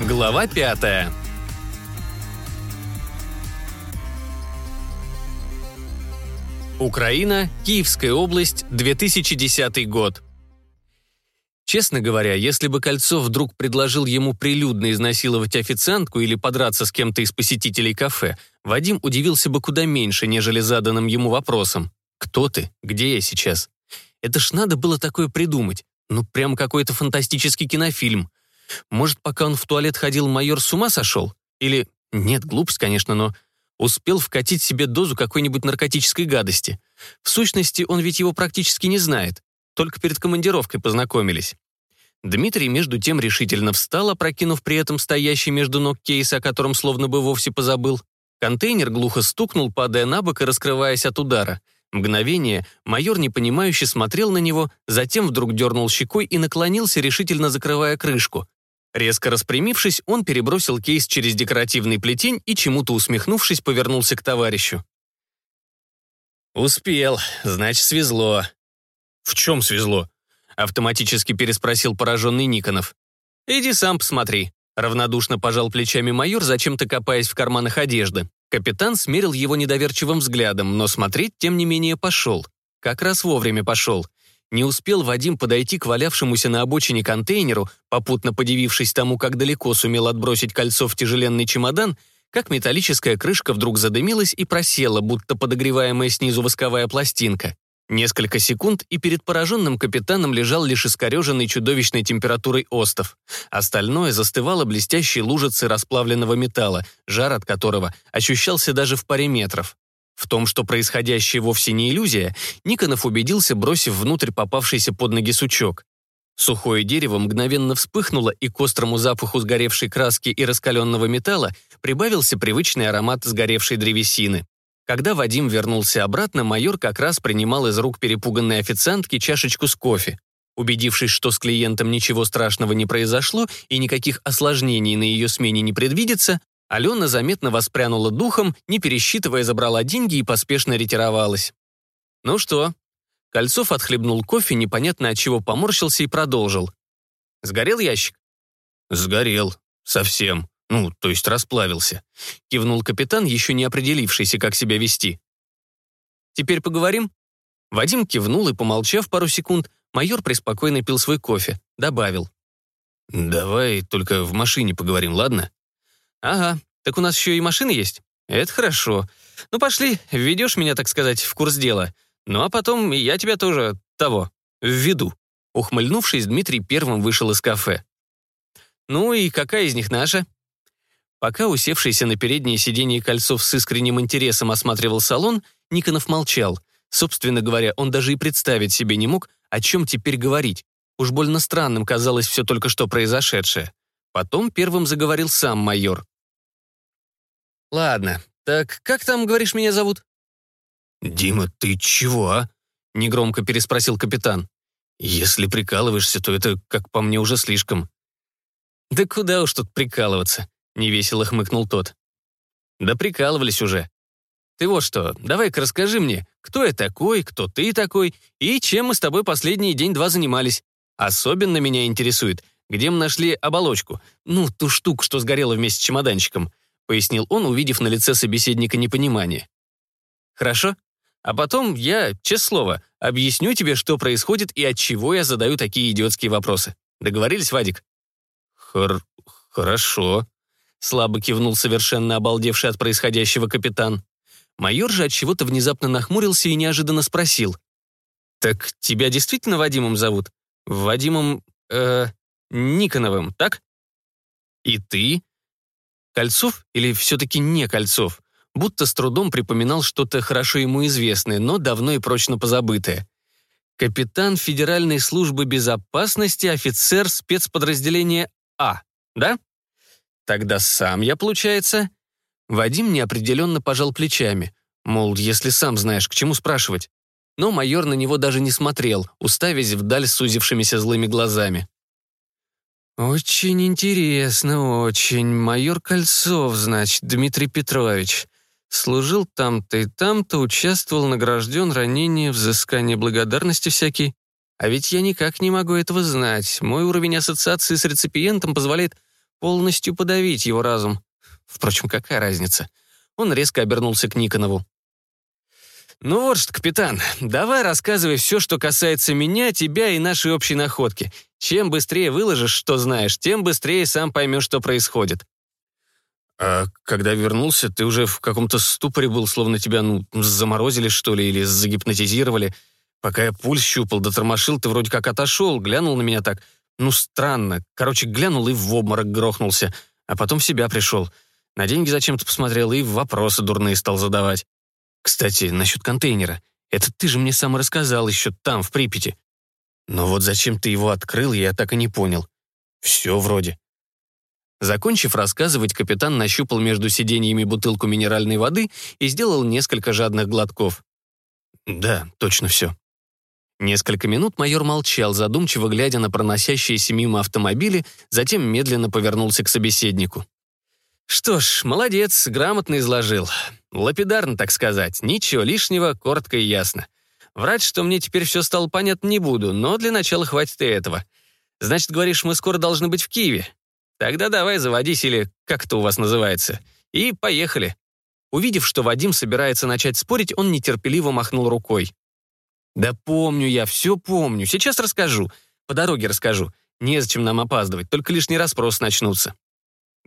Глава пятая. Украина, Киевская область, 2010 год. Честно говоря, если бы Кольцов вдруг предложил ему прилюдно изнасиловать официантку или подраться с кем-то из посетителей кафе, Вадим удивился бы куда меньше, нежели заданным ему вопросом. «Кто ты? Где я сейчас?» Это ж надо было такое придумать. Ну, прям какой-то фантастический кинофильм. Может, пока он в туалет ходил, майор с ума сошел? Или, нет, глупость, конечно, но успел вкатить себе дозу какой-нибудь наркотической гадости. В сущности, он ведь его практически не знает. Только перед командировкой познакомились. Дмитрий, между тем, решительно встал, опрокинув при этом стоящий между ног кейс, о котором словно бы вовсе позабыл. Контейнер глухо стукнул, падая на бок и раскрываясь от удара. Мгновение майор непонимающе смотрел на него, затем вдруг дернул щекой и наклонился, решительно закрывая крышку. Резко распрямившись, он перебросил кейс через декоративный плетень и, чему-то усмехнувшись, повернулся к товарищу. «Успел, значит, свезло». «В чем свезло?» — автоматически переспросил пораженный Никонов. «Иди сам посмотри», — равнодушно пожал плечами майор, зачем-то копаясь в карманах одежды. Капитан смерил его недоверчивым взглядом, но смотреть, тем не менее, пошел. Как раз вовремя пошел. Не успел Вадим подойти к валявшемуся на обочине контейнеру, попутно подивившись тому, как далеко сумел отбросить кольцо в тяжеленный чемодан, как металлическая крышка вдруг задымилась и просела, будто подогреваемая снизу восковая пластинка. Несколько секунд, и перед пораженным капитаном лежал лишь искореженный чудовищной температурой остов. Остальное застывало блестящей лужицей расплавленного металла, жар от которого ощущался даже в паре метров. В том, что происходящее вовсе не иллюзия, Никонов убедился, бросив внутрь попавшийся под ноги сучок. Сухое дерево мгновенно вспыхнуло, и к острому запаху сгоревшей краски и раскаленного металла прибавился привычный аромат сгоревшей древесины. Когда Вадим вернулся обратно, майор как раз принимал из рук перепуганной официантки чашечку с кофе. Убедившись, что с клиентом ничего страшного не произошло и никаких осложнений на ее смене не предвидится, Алена заметно воспрянула духом, не пересчитывая, забрала деньги и поспешно ретировалась. «Ну что?» Кольцов отхлебнул кофе, непонятно от чего поморщился и продолжил. «Сгорел ящик?» «Сгорел. Совсем. Ну, то есть расплавился», — кивнул капитан, еще не определившийся, как себя вести. «Теперь поговорим?» Вадим кивнул и, помолчав пару секунд, майор преспокойно пил свой кофе, добавил. «Давай только в машине поговорим, ладно?» «Ага, так у нас еще и машины есть? Это хорошо. Ну пошли, введешь меня, так сказать, в курс дела. Ну а потом я тебя тоже, того, введу». Ухмыльнувшись, Дмитрий первым вышел из кафе. «Ну и какая из них наша?» Пока усевшийся на переднее сиденье Кольцов с искренним интересом осматривал салон, Никонов молчал. Собственно говоря, он даже и представить себе не мог, о чем теперь говорить. Уж больно странным казалось все только что произошедшее. Потом первым заговорил сам майор. «Ладно, так как там, говоришь, меня зовут?» «Дима, ты чего, а?» — негромко переспросил капитан. «Если прикалываешься, то это, как по мне, уже слишком». «Да куда уж тут прикалываться?» — невесело хмыкнул тот. «Да прикалывались уже. Ты вот что, давай-ка расскажи мне, кто я такой, кто ты такой, и чем мы с тобой последние день-два занимались. Особенно меня интересует, где мы нашли оболочку, ну, ту штуку, что сгорела вместе с чемоданчиком пояснил он, увидев на лице собеседника непонимание. «Хорошо? А потом я, честное слово, объясню тебе, что происходит и от чего я задаю такие идиотские вопросы. Договорились, Вадик?» Хор... «Хорошо», — слабо кивнул совершенно обалдевший от происходящего капитан. Майор же от чего-то внезапно нахмурился и неожиданно спросил. «Так тебя действительно Вадимом зовут? Вадимом... э... Никоновым, так?» «И ты?» Кольцов или все-таки не Кольцов? Будто с трудом припоминал что-то хорошо ему известное, но давно и прочно позабытое. Капитан Федеральной службы безопасности, офицер спецподразделения А, да? Тогда сам я, получается? Вадим неопределенно пожал плечами. Мол, если сам знаешь, к чему спрашивать. Но майор на него даже не смотрел, уставясь вдаль сузившимися злыми глазами. «Очень интересно, очень. Майор Кольцов, значит, Дмитрий Петрович. Служил там-то и там-то, участвовал, награжден, ранение, взыскание благодарности всякий. А ведь я никак не могу этого знать. Мой уровень ассоциации с реципиентом позволяет полностью подавить его разум. Впрочем, какая разница? Он резко обернулся к Никонову. «Ну вот что, капитан, давай рассказывай все, что касается меня, тебя и нашей общей находки. Чем быстрее выложишь, что знаешь, тем быстрее сам поймешь, что происходит». «А когда вернулся, ты уже в каком-то ступоре был, словно тебя, ну, заморозили, что ли, или загипнотизировали. Пока я пульс щупал, дотормошил, ты вроде как отошел, глянул на меня так. Ну, странно. Короче, глянул и в обморок грохнулся. А потом в себя пришел. На деньги зачем-то посмотрел и вопросы дурные стал задавать. Кстати, насчет контейнера. Это ты же мне сам рассказал еще там, в Припяти. Но вот зачем ты его открыл, я так и не понял. Все вроде. Закончив рассказывать, капитан нащупал между сиденьями бутылку минеральной воды и сделал несколько жадных глотков. Да, точно все. Несколько минут майор молчал, задумчиво глядя на проносящиеся мимо автомобили, затем медленно повернулся к собеседнику. «Что ж, молодец, грамотно изложил. Лапидарно, так сказать. Ничего лишнего, коротко и ясно. Врать, что мне теперь все стало понятно, не буду, но для начала хватит и этого. Значит, говоришь, мы скоро должны быть в Киеве? Тогда давай заводись, или как это у вас называется. И поехали». Увидев, что Вадим собирается начать спорить, он нетерпеливо махнул рукой. «Да помню я, все помню. Сейчас расскажу. По дороге расскажу. Незачем нам опаздывать, только лишний расспрос начнутся».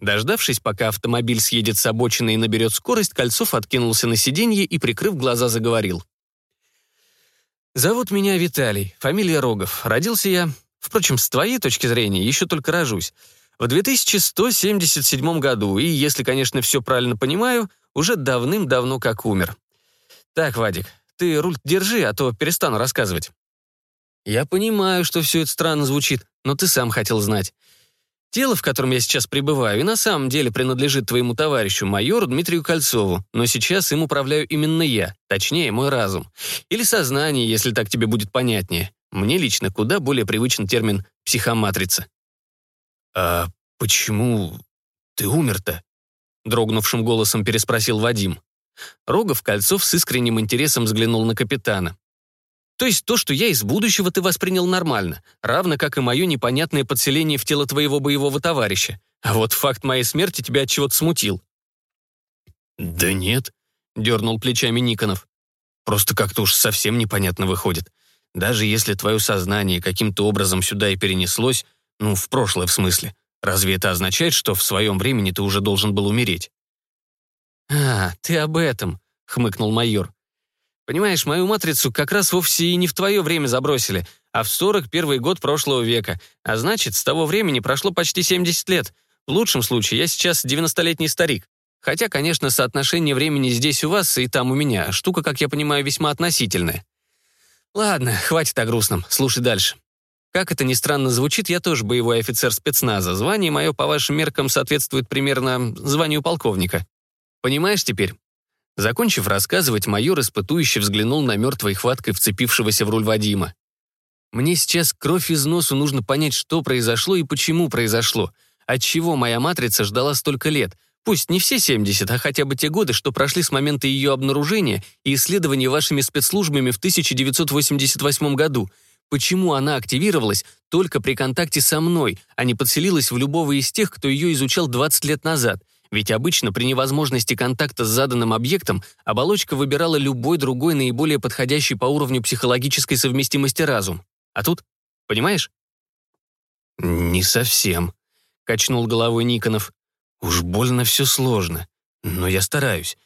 Дождавшись, пока автомобиль съедет с обочины и наберет скорость, Кольцов откинулся на сиденье и, прикрыв глаза, заговорил. «Зовут меня Виталий, фамилия Рогов. Родился я, впрочем, с твоей точки зрения, еще только рожусь, в 2177 году, и, если, конечно, все правильно понимаю, уже давным-давно как умер. Так, Вадик, ты руль держи, а то перестану рассказывать». «Я понимаю, что все это странно звучит, но ты сам хотел знать. Тело, в котором я сейчас пребываю, и на самом деле принадлежит твоему товарищу, майору Дмитрию Кольцову, но сейчас им управляю именно я, точнее, мой разум. Или сознание, если так тебе будет понятнее. Мне лично куда более привычен термин «психоматрица». «А почему ты умер-то?» Дрогнувшим голосом переспросил Вадим. Рогов Кольцов с искренним интересом взглянул на капитана. То есть то, что я из будущего ты воспринял нормально, равно как и мое непонятное подселение в тело твоего боевого товарища. А вот факт моей смерти тебя от чего-то смутил. «Да нет», — дернул плечами Никонов. «Просто как-то уж совсем непонятно выходит. Даже если твое сознание каким-то образом сюда и перенеслось, ну, в прошлое в смысле, разве это означает, что в своем времени ты уже должен был умереть?» «А, ты об этом», — хмыкнул майор. Понимаешь, мою матрицу как раз вовсе и не в твое время забросили, а в 41 год прошлого века. А значит, с того времени прошло почти 70 лет. В лучшем случае я сейчас 90-летний старик. Хотя, конечно, соотношение времени здесь у вас и там у меня. Штука, как я понимаю, весьма относительная. Ладно, хватит о грустном. Слушай дальше. Как это ни странно звучит, я тоже боевой офицер спецназа. Звание мое, по вашим меркам, соответствует примерно званию полковника. Понимаешь теперь? Закончив рассказывать, майор испытующе взглянул на мертвой хваткой вцепившегося в руль Вадима. «Мне сейчас кровь из носу нужно понять, что произошло и почему произошло. Отчего моя матрица ждала столько лет? Пусть не все 70, а хотя бы те годы, что прошли с момента ее обнаружения и исследования вашими спецслужбами в 1988 году. Почему она активировалась только при контакте со мной, а не подселилась в любого из тех, кто ее изучал 20 лет назад? Ведь обычно при невозможности контакта с заданным объектом оболочка выбирала любой другой наиболее подходящий по уровню психологической совместимости разум. А тут, понимаешь? «Не совсем», — качнул головой Никонов. «Уж больно все сложно. Но я стараюсь.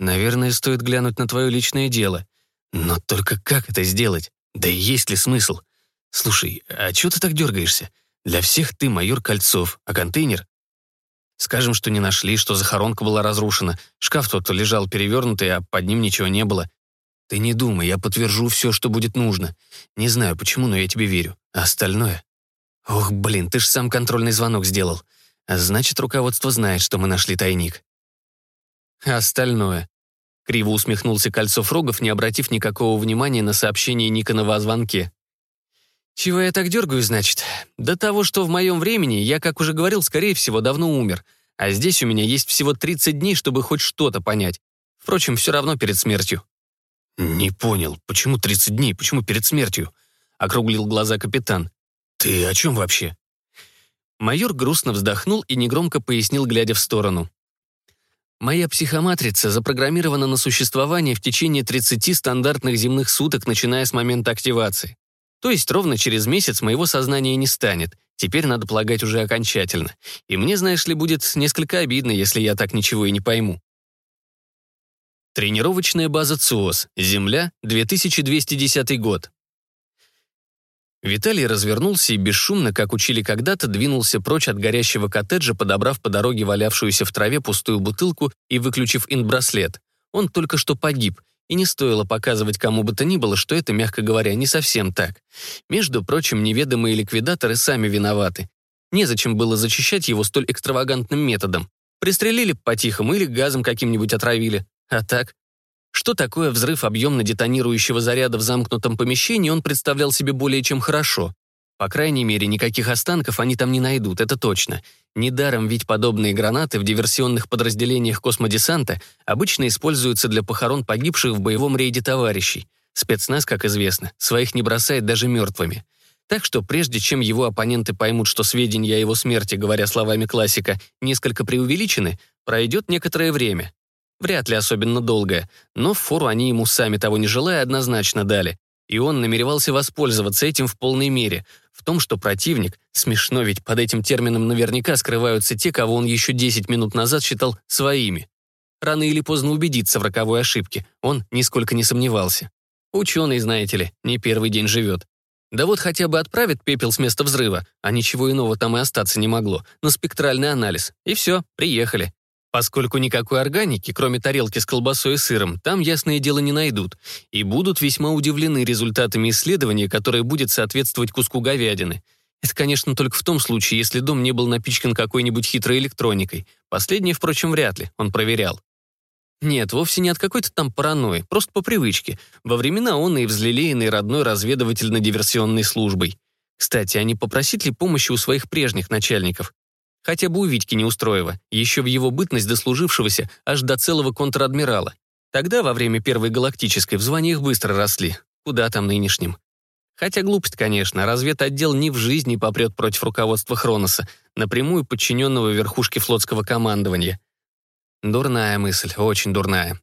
Наверное, стоит глянуть на твое личное дело. Но только как это сделать? Да и есть ли смысл? Слушай, а чего ты так дергаешься? Для всех ты майор Кольцов, а контейнер Скажем, что не нашли, что захоронка была разрушена. Шкаф тот лежал перевернутый, а под ним ничего не было. Ты не думай, я подтвержу все, что будет нужно. Не знаю почему, но я тебе верю. А остальное? Ох, блин, ты ж сам контрольный звонок сделал. А значит, руководство знает, что мы нашли тайник. остальное? Криво усмехнулся Кольцов Рогов, не обратив никакого внимания на сообщение Никонова о звонке. Чего я так дергаю, значит? До того, что в моем времени я, как уже говорил, скорее всего, давно умер. А здесь у меня есть всего 30 дней, чтобы хоть что-то понять. Впрочем, все равно перед смертью. «Не понял, почему 30 дней, почему перед смертью?» — округлил глаза капитан. «Ты о чем вообще?» Майор грустно вздохнул и негромко пояснил, глядя в сторону. Моя психоматрица запрограммирована на существование в течение 30 стандартных земных суток, начиная с момента активации. То есть ровно через месяц моего сознания не станет. Теперь надо полагать уже окончательно. И мне, знаешь ли, будет несколько обидно, если я так ничего и не пойму. Тренировочная база ЦУОС. Земля, 2210 год. Виталий развернулся и бесшумно, как учили когда-то, двинулся прочь от горящего коттеджа, подобрав по дороге валявшуюся в траве пустую бутылку и выключив инбраслет. Он только что погиб, и не стоило показывать кому бы то ни было, что это, мягко говоря, не совсем так. Между прочим, неведомые ликвидаторы сами виноваты. Незачем было зачищать его столь экстравагантным методом. Пристрелили по-тихому или газом каким-нибудь отравили. А так? Что такое взрыв объемно детонирующего заряда в замкнутом помещении, он представлял себе более чем хорошо. По крайней мере, никаких останков они там не найдут, это точно. Недаром ведь подобные гранаты в диверсионных подразделениях космодесанта обычно используются для похорон погибших в боевом рейде товарищей. Спецназ, как известно, своих не бросает даже мертвыми. Так что прежде чем его оппоненты поймут, что сведения о его смерти, говоря словами классика, несколько преувеличены, пройдет некоторое время. Вряд ли особенно долгое, но фору они ему сами того не желая однозначно дали. И он намеревался воспользоваться этим в полной мере. Том, что противник, смешно ведь под этим термином наверняка скрываются те, кого он еще 10 минут назад считал своими. Рано или поздно убедиться в роковой ошибке, он нисколько не сомневался. Ученый, знаете ли, не первый день живет. Да вот хотя бы отправит пепел с места взрыва, а ничего иного там и остаться не могло, на спектральный анализ. И все, приехали. Поскольку никакой органики, кроме тарелки с колбасой и сыром, там, ясное дело, не найдут, и будут весьма удивлены результатами исследования, которое будет соответствовать куску говядины. Это, конечно, только в том случае, если дом не был напичкан какой-нибудь хитрой электроникой. Последнее, впрочем, вряд ли, он проверял. Нет, вовсе не от какой-то там паранойи, просто по привычке. Во времена он и взлелеянной родной разведывательно-диверсионной службой. Кстати, а не попросить ли помощи у своих прежних начальников? Хотя бы у Витьки Неустроева, еще в его бытность дослужившегося аж до целого контр-адмирала. Тогда, во время Первой Галактической, в званиях быстро росли. Куда там нынешним? Хотя глупость, конечно, разведотдел ни в жизни попрет против руководства Хроноса, напрямую подчиненного верхушке флотского командования. Дурная мысль, очень дурная.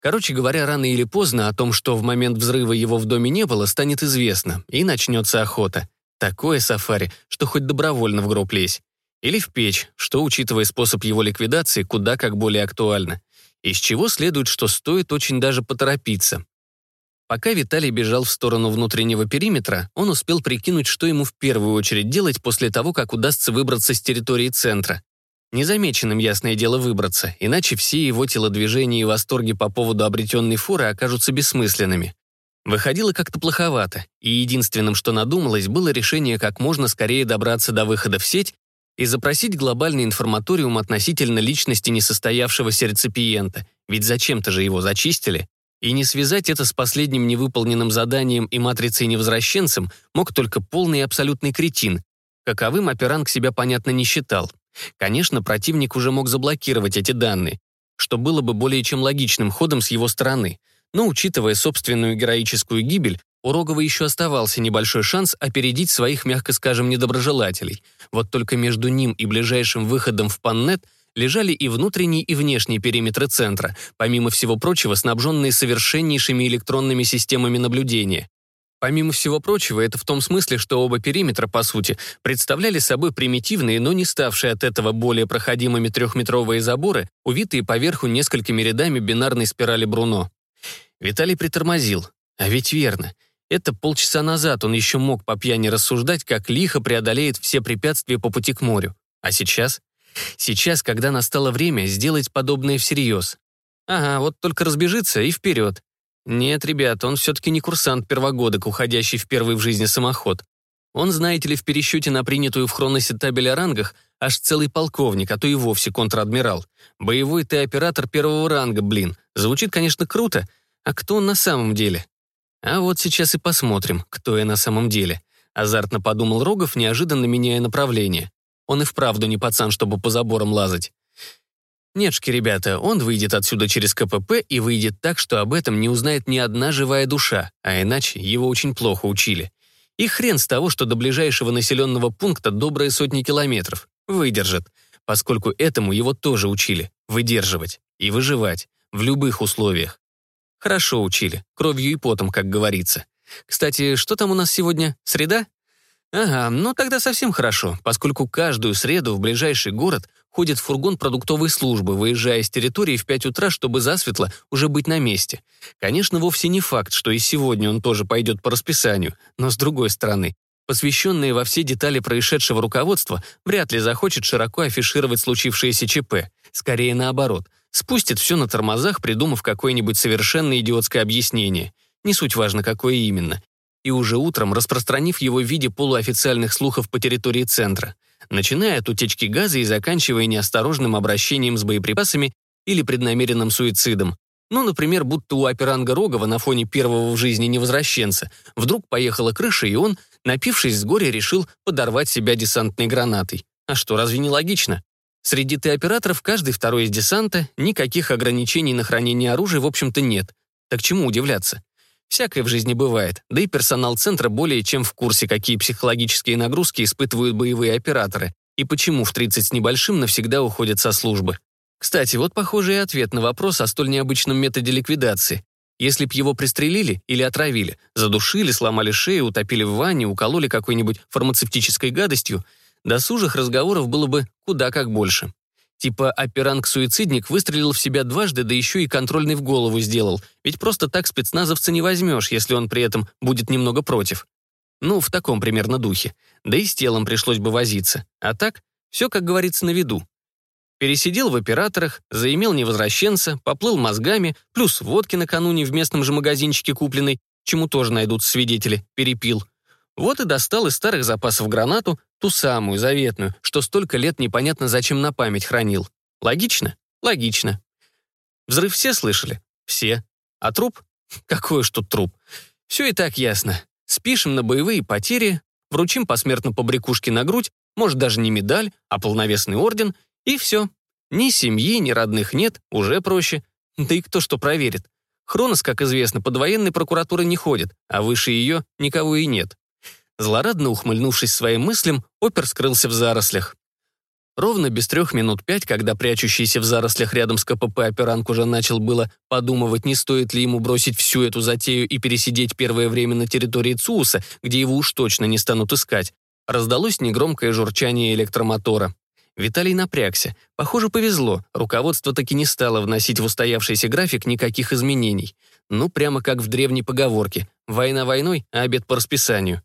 Короче говоря, рано или поздно о том, что в момент взрыва его в доме не было, станет известно, и начнется охота. Такое сафари, что хоть добровольно в гроб лезь. Или в печь, что, учитывая способ его ликвидации, куда как более актуально. Из чего следует, что стоит очень даже поторопиться. Пока Виталий бежал в сторону внутреннего периметра, он успел прикинуть, что ему в первую очередь делать после того, как удастся выбраться с территории центра. Незамеченным, ясное дело, выбраться, иначе все его телодвижения и восторги по поводу обретенной фуры окажутся бессмысленными. Выходило как-то плоховато, и единственным, что надумалось, было решение как можно скорее добраться до выхода в сеть и запросить глобальный информаториум относительно личности несостоявшегося реципиента, ведь зачем-то же его зачистили, и не связать это с последним невыполненным заданием и матрицей-невозвращенцем мог только полный и абсолютный кретин. Каковым операнг себя, понятно, не считал. Конечно, противник уже мог заблокировать эти данные, что было бы более чем логичным ходом с его стороны. Но, учитывая собственную героическую гибель, у Рогова еще оставался небольшой шанс опередить своих, мягко скажем, недоброжелателей. Вот только между ним и ближайшим выходом в Паннет лежали и внутренний, и внешний периметры центра, помимо всего прочего снабженные совершеннейшими электронными системами наблюдения. Помимо всего прочего, это в том смысле, что оба периметра, по сути, представляли собой примитивные, но не ставшие от этого более проходимыми трехметровые заборы, увитые поверху несколькими рядами бинарной спирали Бруно. Виталий притормозил. А ведь верно. Это полчаса назад он еще мог по пьяни рассуждать, как лихо преодолеет все препятствия по пути к морю. А сейчас? Сейчас, когда настало время сделать подобное всерьез. Ага, вот только разбежится и вперед. Нет, ребят, он все-таки не курсант первогодок, уходящий в первый в жизни самоход. Он, знаете ли, в пересчете на принятую в хроносе табель о рангах аж целый полковник, а то и вовсе контр-адмирал. Боевой ты оператор первого ранга, блин. Звучит, конечно, круто. А кто он на самом деле? А вот сейчас и посмотрим, кто я на самом деле. Азартно подумал Рогов, неожиданно меняя направление. Он и вправду не пацан, чтобы по заборам лазать. Нетшки, ребята, он выйдет отсюда через КПП и выйдет так, что об этом не узнает ни одна живая душа, а иначе его очень плохо учили. И хрен с того, что до ближайшего населенного пункта добрые сотни километров. Выдержит, поскольку этому его тоже учили – выдерживать и выживать в любых условиях. Хорошо учили, кровью и потом, как говорится. Кстати, что там у нас сегодня? Среда? Ага, ну тогда совсем хорошо, поскольку каждую среду в ближайший город ходит фургон продуктовой службы, выезжая с территории в 5 утра, чтобы засветло уже быть на месте. Конечно, вовсе не факт, что и сегодня он тоже пойдет по расписанию, но с другой стороны, посвященное во все детали происшедшего руководство вряд ли захочет широко афишировать случившееся ЧП. Скорее наоборот, спустит все на тормозах, придумав какое-нибудь совершенно идиотское объяснение. Не суть важно, какое именно и уже утром распространив его в виде полуофициальных слухов по территории центра, начиная от утечки газа и заканчивая неосторожным обращением с боеприпасами или преднамеренным суицидом. Ну, например, будто у операнга Рогова на фоне первого в жизни невозвращенца вдруг поехала крыша, и он, напившись с горя, решил подорвать себя десантной гранатой. А что, разве не логично? Среди Т-операторов каждый второй из десанта, никаких ограничений на хранение оружия, в общем-то, нет. Так чему удивляться? Всякое в жизни бывает, да и персонал центра более чем в курсе, какие психологические нагрузки испытывают боевые операторы и почему в 30 с небольшим навсегда уходят со службы. Кстати, вот похожий ответ на вопрос о столь необычном методе ликвидации. Если б его пристрелили или отравили, задушили, сломали шею, утопили в ванне, укололи какой-нибудь фармацевтической гадостью, досужих разговоров было бы куда как больше. Типа операнг-суицидник выстрелил в себя дважды, да еще и контрольный в голову сделал. Ведь просто так спецназовца не возьмешь, если он при этом будет немного против. Ну, в таком примерно духе. Да и с телом пришлось бы возиться. А так, все, как говорится, на виду. Пересидел в операторах, заимел невозвращенца, поплыл мозгами, плюс водки накануне в местном же магазинчике купленной, чему тоже найдут свидетели, перепил. Вот и достал из старых запасов гранату, Ту самую, заветную, что столько лет непонятно зачем на память хранил. Логично? Логично. Взрыв все слышали? Все. А труп? Какой уж тут труп. Все и так ясно. Спишем на боевые потери, вручим посмертно по брякушке на грудь, может, даже не медаль, а полновесный орден, и все. Ни семьи, ни родных нет, уже проще. Да и кто что проверит. Хронос, как известно, под военной прокуратурой не ходит, а выше ее никого и нет. Злорадно ухмыльнувшись своим мыслям, опер скрылся в зарослях. Ровно без трех минут пять, когда прячущийся в зарослях рядом с КПП операнг уже начал было подумывать, не стоит ли ему бросить всю эту затею и пересидеть первое время на территории ЦУСа, где его уж точно не станут искать, раздалось негромкое журчание электромотора. Виталий напрягся. Похоже, повезло. Руководство таки не стало вносить в устоявшийся график никаких изменений. Ну, прямо как в древней поговорке. Война войной, а обед по расписанию.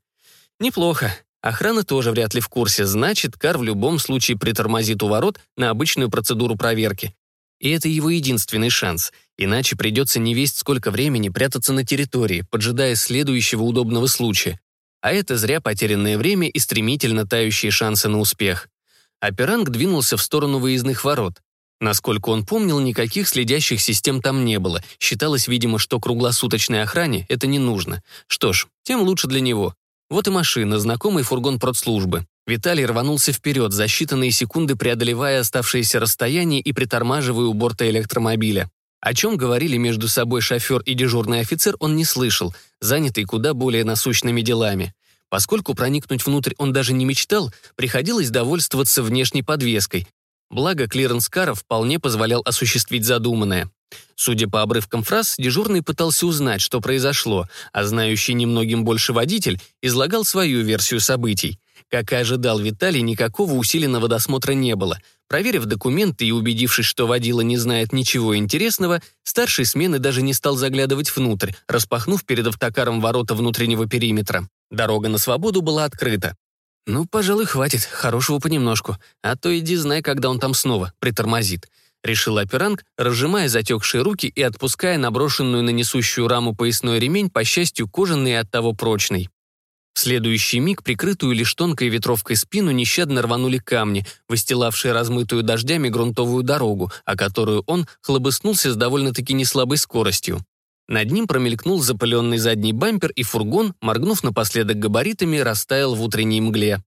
Неплохо. Охрана тоже вряд ли в курсе, значит, Кар в любом случае притормозит у ворот на обычную процедуру проверки. И это его единственный шанс, иначе придется не весть сколько времени прятаться на территории, поджидая следующего удобного случая. А это зря потерянное время и стремительно тающие шансы на успех. Аперанг двинулся в сторону выездных ворот. Насколько он помнил, никаких следящих систем там не было. Считалось, видимо, что круглосуточной охране это не нужно. Что ж, тем лучше для него. Вот и машина, знакомый фургон продслужбы. Виталий рванулся вперед, за считанные секунды преодолевая оставшееся расстояние и притормаживая у борта электромобиля. О чем говорили между собой шофер и дежурный офицер, он не слышал, занятый куда более насущными делами. Поскольку проникнуть внутрь он даже не мечтал, приходилось довольствоваться внешней подвеской. Благо, клиренс кара вполне позволял осуществить задуманное. Судя по обрывкам фраз, дежурный пытался узнать, что произошло, а знающий немногим больше водитель излагал свою версию событий. Как и ожидал Виталий, никакого усиленного досмотра не было. Проверив документы и убедившись, что водила не знает ничего интересного, старший смены даже не стал заглядывать внутрь, распахнув перед автокаром ворота внутреннего периметра. Дорога на свободу была открыта. Ну, пожалуй, хватит, хорошего понемножку. А то иди знай, когда он там снова притормозит. — решил операнг, разжимая затекшие руки и отпуская наброшенную на несущую раму поясной ремень, по счастью, кожаный и оттого прочный. В следующий миг прикрытую лишь тонкой ветровкой спину нещадно рванули камни, выстилавшие размытую дождями грунтовую дорогу, о которую он хлобыснулся с довольно-таки неслабой скоростью. Над ним промелькнул запыленный задний бампер, и фургон, моргнув напоследок габаритами, растаял в утренней мгле.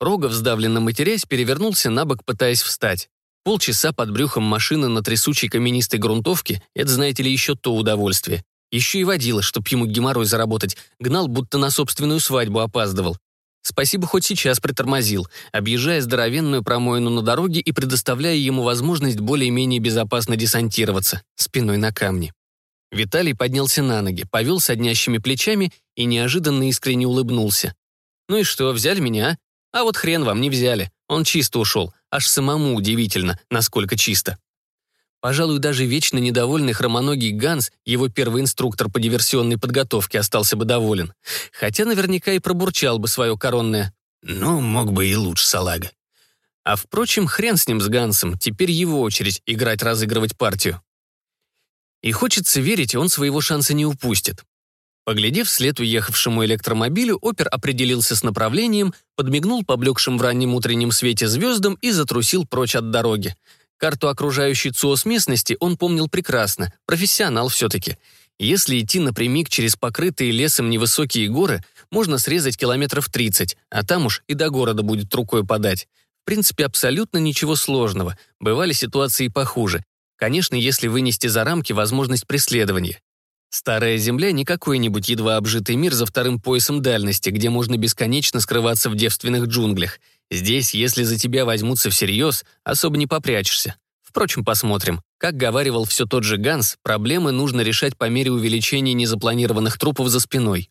Рогов, сдавленно матерясь, перевернулся на бок, пытаясь встать. Полчаса под брюхом машины на трясучей каменистой грунтовке — это, знаете ли, еще то удовольствие. Еще и водила, чтоб ему геморрой заработать, гнал, будто на собственную свадьбу опаздывал. Спасибо, хоть сейчас притормозил, объезжая здоровенную промоину на дороге и предоставляя ему возможность более-менее безопасно десантироваться, спиной на камни. Виталий поднялся на ноги, повел соднящими плечами и неожиданно искренне улыбнулся. «Ну и что, взяли меня? А вот хрен вам не взяли. Он чисто ушел. Аж самому удивительно, насколько чисто». Пожалуй, даже вечно недовольный хромоногий Ганс, его первый инструктор по диверсионной подготовке, остался бы доволен. Хотя наверняка и пробурчал бы свое коронное «Ну, мог бы и лучше, салага». А впрочем, хрен с ним, с Гансом, теперь его очередь играть-разыгрывать партию. И хочется верить, он своего шанса не упустит. Поглядев вслед уехавшему электромобилю, опер определился с направлением, подмигнул поблекшим в раннем утреннем свете звездам и затрусил прочь от дороги. Карту окружающей ЦУОС местности он помнил прекрасно, профессионал все-таки. Если идти напрямик через покрытые лесом невысокие горы, можно срезать километров 30, а там уж и до города будет рукой подать. В принципе, абсолютно ничего сложного. Бывали ситуации похуже. Конечно, если вынести за рамки возможность преследования. Старая Земля не какой-нибудь едва обжитый мир за вторым поясом дальности, где можно бесконечно скрываться в девственных джунглях. Здесь, если за тебя возьмутся всерьез, особо не попрячешься. Впрочем, посмотрим. Как говаривал все тот же Ганс, проблемы нужно решать по мере увеличения незапланированных трупов за спиной.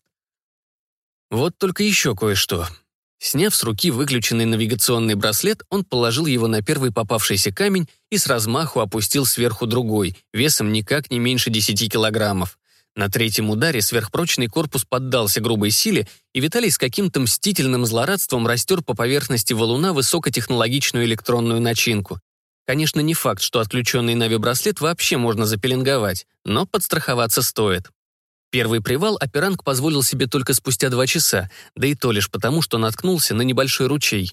Вот только еще кое-что. Сняв с руки выключенный навигационный браслет, он положил его на первый попавшийся камень и с размаху опустил сверху другой, весом никак не меньше 10 килограммов. На третьем ударе сверхпрочный корпус поддался грубой силе, и Виталий с каким-то мстительным злорадством растер по поверхности валуна высокотехнологичную электронную начинку. Конечно, не факт, что отключенный Нави-браслет вообще можно запеленговать, но подстраховаться стоит. Первый привал операнг позволил себе только спустя два часа, да и то лишь потому, что наткнулся на небольшой ручей.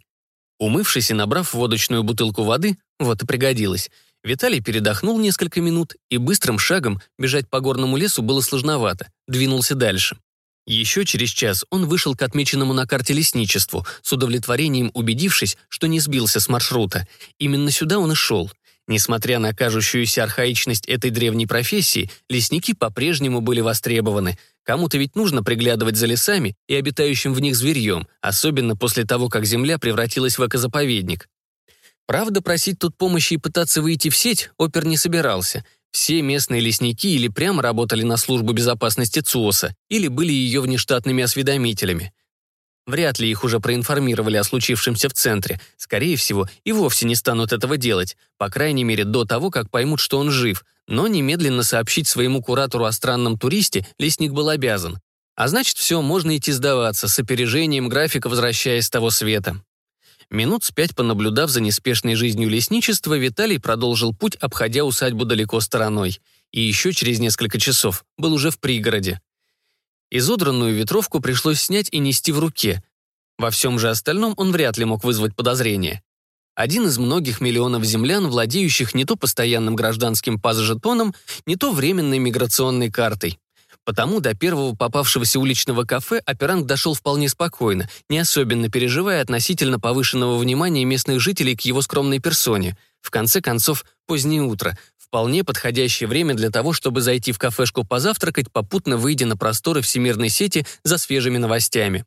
Умывшись и набрав водочную бутылку воды, вот и пригодилось — Виталий передохнул несколько минут, и быстрым шагом бежать по горному лесу было сложновато, двинулся дальше. Еще через час он вышел к отмеченному на карте лесничеству, с удовлетворением убедившись, что не сбился с маршрута. Именно сюда он и шел. Несмотря на кажущуюся архаичность этой древней профессии, лесники по-прежнему были востребованы. Кому-то ведь нужно приглядывать за лесами и обитающим в них зверьем, особенно после того, как земля превратилась в экозаповедник. Правда, просить тут помощи и пытаться выйти в сеть опер не собирался. Все местные лесники или прямо работали на службу безопасности ЦУОСа, или были ее внештатными осведомителями. Вряд ли их уже проинформировали о случившемся в центре. Скорее всего, и вовсе не станут этого делать, по крайней мере до того, как поймут, что он жив. Но немедленно сообщить своему куратору о странном туристе лесник был обязан. А значит, все, можно идти сдаваться, с опережением графика возвращаясь с того света. Минут с пять понаблюдав за неспешной жизнью лесничества, Виталий продолжил путь, обходя усадьбу далеко стороной. И еще через несколько часов был уже в пригороде. Изодранную ветровку пришлось снять и нести в руке. Во всем же остальном он вряд ли мог вызвать подозрения. Один из многих миллионов землян, владеющих не то постоянным гражданским пазжетоном, не то временной миграционной картой. Потому до первого попавшегося уличного кафе оперант дошел вполне спокойно, не особенно переживая относительно повышенного внимания местных жителей к его скромной персоне. В конце концов, позднее утро. Вполне подходящее время для того, чтобы зайти в кафешку позавтракать, попутно выйдя на просторы всемирной сети за свежими новостями.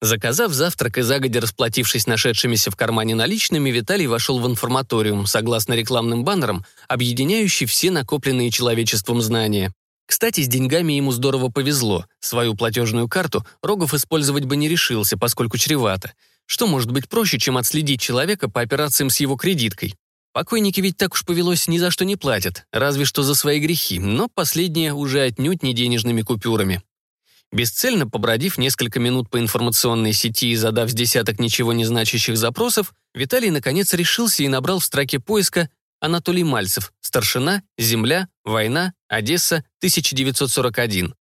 Заказав завтрак и загодя расплатившись нашедшимися в кармане наличными, Виталий вошел в информаториум, согласно рекламным баннерам, объединяющий все накопленные человечеством знания. Кстати, с деньгами ему здорово повезло. Свою платежную карту Рогов использовать бы не решился, поскольку чревато. Что может быть проще, чем отследить человека по операциям с его кредиткой? Покойники ведь так уж повелось ни за что не платят, разве что за свои грехи, но последние уже отнюдь не денежными купюрами. Бесцельно побродив несколько минут по информационной сети и задав с десяток ничего не значащих запросов, Виталий наконец решился и набрал в строке поиска Анатолий Мальцев, старшина, земля, война, Одесса, 1941.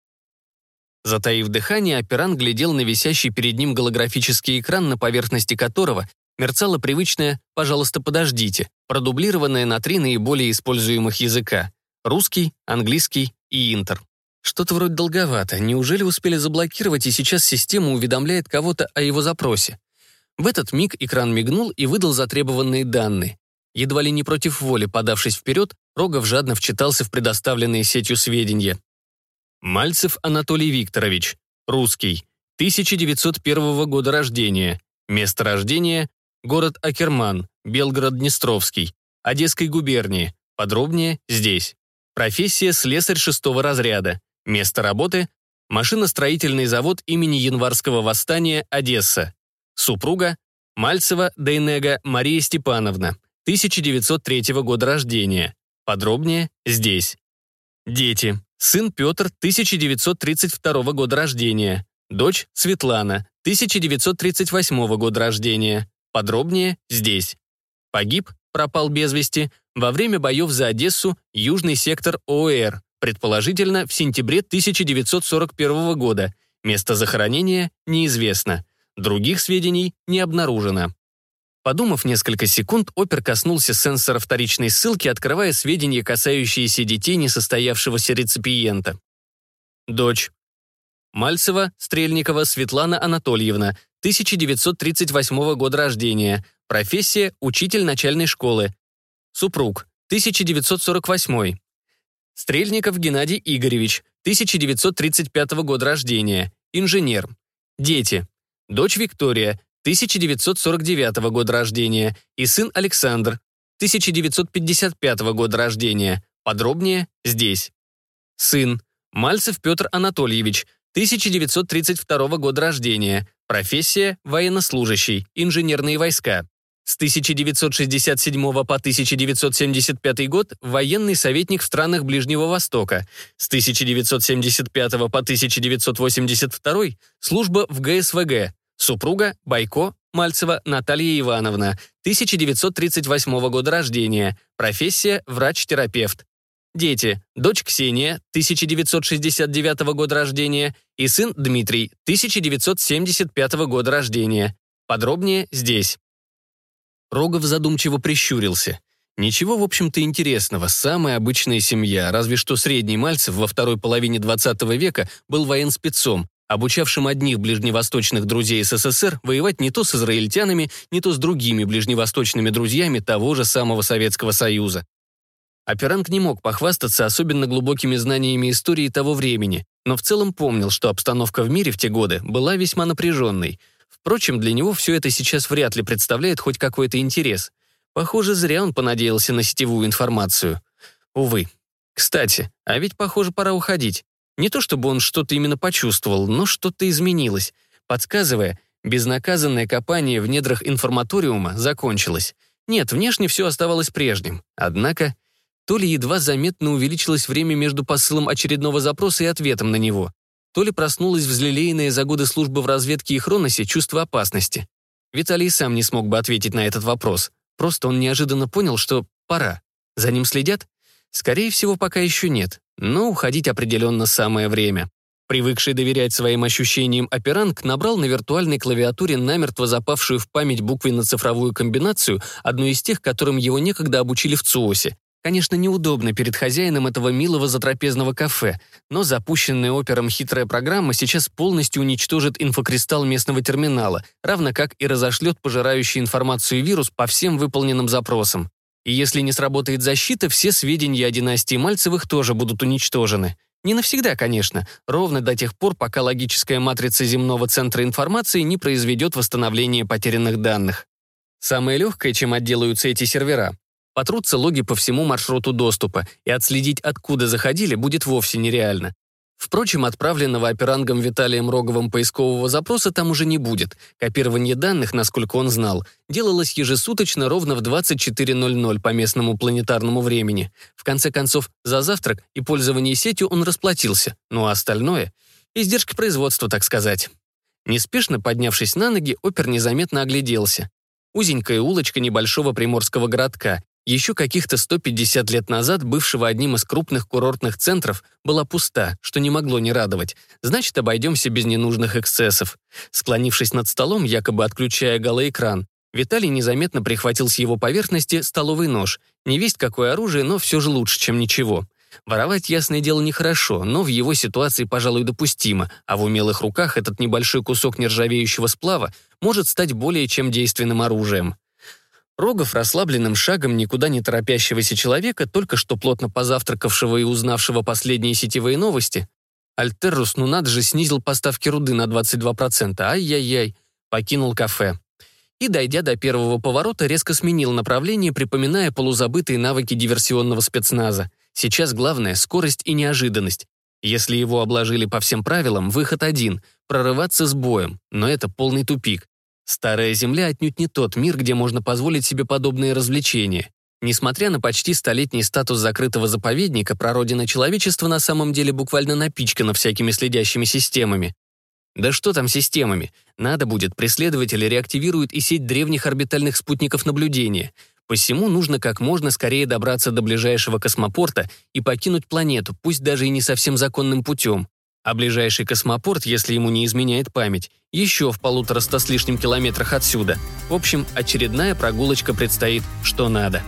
Затаив дыхание, оперант глядел на висящий перед ним голографический экран, на поверхности которого мерцало привычное «пожалуйста, подождите», продублированное на три наиболее используемых языка — русский, английский и интер. Что-то вроде долговато. Неужели успели заблокировать, и сейчас система уведомляет кого-то о его запросе? В этот миг экран мигнул и выдал затребованные данные. Едва ли не против воли, подавшись вперед, Рогов жадно вчитался в предоставленные сетью сведения. Мальцев Анатолий Викторович, русский, 1901 года рождения, место рождения – город Акерман, Белгород-Днестровский, Одесской губернии, подробнее здесь. Профессия слесарь шестого разряда, место работы – машиностроительный завод имени Январского восстания, Одесса. Супруга – Мальцева Дейнега Мария Степановна, 1903 года рождения, подробнее здесь. Дети. Сын Петр, 1932 года рождения. Дочь Светлана, 1938 года рождения. Подробнее здесь. Погиб, пропал без вести, во время боев за Одессу, южный сектор ОЭР, предположительно в сентябре 1941 года. Место захоронения неизвестно. Других сведений не обнаружено. Подумав несколько секунд, опер коснулся сенсора вторичной ссылки, открывая сведения, касающиеся детей несостоявшегося реципиента. Дочь. Мальцева Стрельникова Светлана Анатольевна, 1938 года рождения. Профессия – учитель начальной школы. Супруг. 1948. Стрельников Геннадий Игоревич, 1935 года рождения. Инженер. Дети. Дочь Виктория, 1949 года рождения, и сын Александр, 1955 года рождения. Подробнее здесь. Сын. Мальцев Петр Анатольевич, 1932 года рождения. Профессия – военнослужащий, инженерные войска. С 1967 по 1975 год – военный советник в странах Ближнего Востока. С 1975 по 1982 – служба в ГСВГ. Супруга Байко Мальцева Наталья Ивановна, 1938 года рождения, профессия врач-терапевт. Дети. Дочь Ксения, 1969 года рождения, и сын Дмитрий, 1975 года рождения. Подробнее здесь. Рогов задумчиво прищурился. Ничего, в общем-то, интересного. Самая обычная семья, разве что средний Мальцев во второй половине 20 века был военспецом, обучавшим одних ближневосточных друзей СССР воевать не то с израильтянами, не то с другими ближневосточными друзьями того же самого Советского Союза. Операнг не мог похвастаться особенно глубокими знаниями истории того времени, но в целом помнил, что обстановка в мире в те годы была весьма напряженной. Впрочем, для него все это сейчас вряд ли представляет хоть какой-то интерес. Похоже, зря он понадеялся на сетевую информацию. Увы. Кстати, а ведь, похоже, пора уходить. Не то чтобы он что-то именно почувствовал, но что-то изменилось, подсказывая, безнаказанное копание в недрах информаториума закончилось. Нет, внешне все оставалось прежним. Однако, то ли едва заметно увеличилось время между посылом очередного запроса и ответом на него, то ли проснулось взлелеянное за годы службы в разведке и Хроносе чувство опасности. Виталий сам не смог бы ответить на этот вопрос. Просто он неожиданно понял, что пора. За ним следят? Скорее всего, пока еще нет, но уходить определенно самое время. Привыкший доверять своим ощущениям операнг набрал на виртуальной клавиатуре намертво запавшую в память буквенно-цифровую комбинацию, одну из тех, которым его некогда обучили в ЦУОСе. Конечно, неудобно перед хозяином этого милого затрапезного кафе, но запущенная опером хитрая программа сейчас полностью уничтожит инфокристалл местного терминала, равно как и разошлет пожирающий информацию вирус по всем выполненным запросам. И если не сработает защита, все сведения о династии Мальцевых тоже будут уничтожены. Не навсегда, конечно, ровно до тех пор, пока логическая матрица земного центра информации не произведет восстановление потерянных данных. Самое легкое, чем отделаются эти сервера. Потрутся логи по всему маршруту доступа, и отследить, откуда заходили, будет вовсе нереально. Впрочем, отправленного оперангом Виталием Роговым поискового запроса там уже не будет. Копирование данных, насколько он знал, делалось ежесуточно ровно в 24.00 по местному планетарному времени. В конце концов, за завтрак и пользование сетью он расплатился, ну а остальное — издержки производства, так сказать. Неспешно поднявшись на ноги, опер незаметно огляделся. Узенькая улочка небольшого приморского городка, еще каких-то 150 лет назад бывшего одним из крупных курортных центров была пуста, что не могло не радовать. Значит, обойдемся без ненужных эксцессов. Склонившись над столом, якобы отключая голоэкран, Виталий незаметно прихватил с его поверхности столовый нож. Не весть какое оружие, но все же лучше, чем ничего. Воровать, ясное дело, нехорошо, но в его ситуации, пожалуй, допустимо, а в умелых руках этот небольшой кусок нержавеющего сплава может стать более чем действенным оружием. Рогов расслабленным шагом никуда не торопящегося человека, только что плотно позавтракавшего и узнавшего последние сетевые новости, Альтеррус, ну надо же, снизил поставки руды на 22%. Ай-яй-яй. Покинул кафе. И, дойдя до первого поворота, резко сменил направление, припоминая полузабытые навыки диверсионного спецназа. Сейчас главное — скорость и неожиданность. Если его обложили по всем правилам, выход один — прорываться с боем, но это полный тупик. Старая Земля отнюдь не тот мир, где можно позволить себе подобные развлечения. Несмотря на почти столетний статус закрытого заповедника, прародина человечества на самом деле буквально напичкана всякими следящими системами. Да что там системами? Надо будет, преследователи реактивируют и сеть древних орбитальных спутников наблюдения. Посему нужно как можно скорее добраться до ближайшего космопорта и покинуть планету, пусть даже и не совсем законным путем. А ближайший космопорт, если ему не изменяет память, еще в полутораста с лишним километрах отсюда. В общем, очередная прогулочка предстоит что надо.